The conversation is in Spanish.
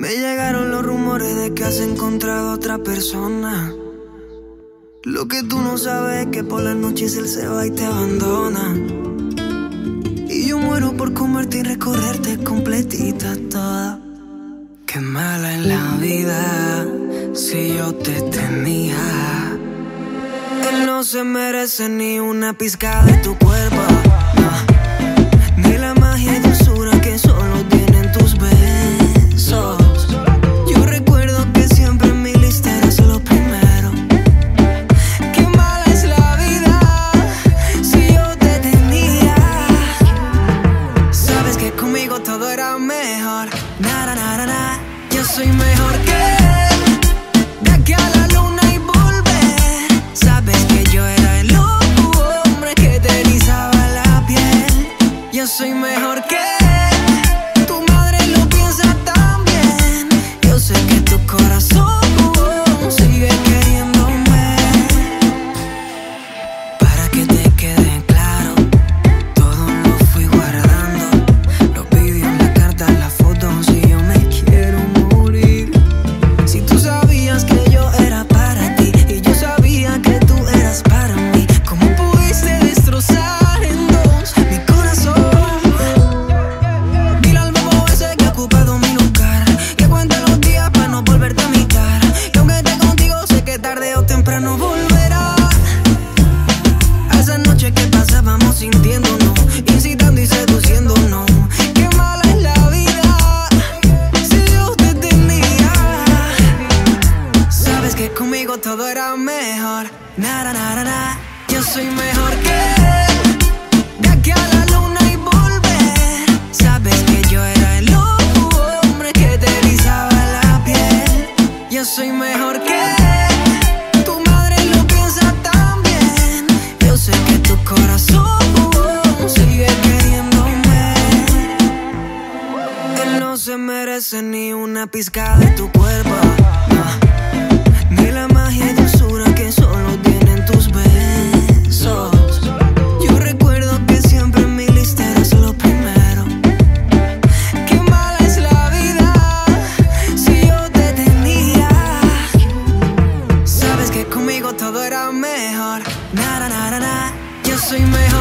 Me llegaron los rumores de que has encontrado a otra persona. Lo que tú no sabes es que por las noches él se va y te abandona. Y yo muero por comerte y recorrerte completita toda. Qué mala en la vida si yo te tenía. Él no se merece ni una pizca de tu cuerpo. Soy mejor todo era mejor. Na, na, na. Yo soy mejor que él. De aquí a la luna y volver. Sabes que yo era el hombre que te erizaba la piel. Yo soy mejor que él. Tu madre lo piensa también. Yo sé que tu corazón sigue queriéndome. Él no se merece ni una pizca de tu cuerpo. no. 最美好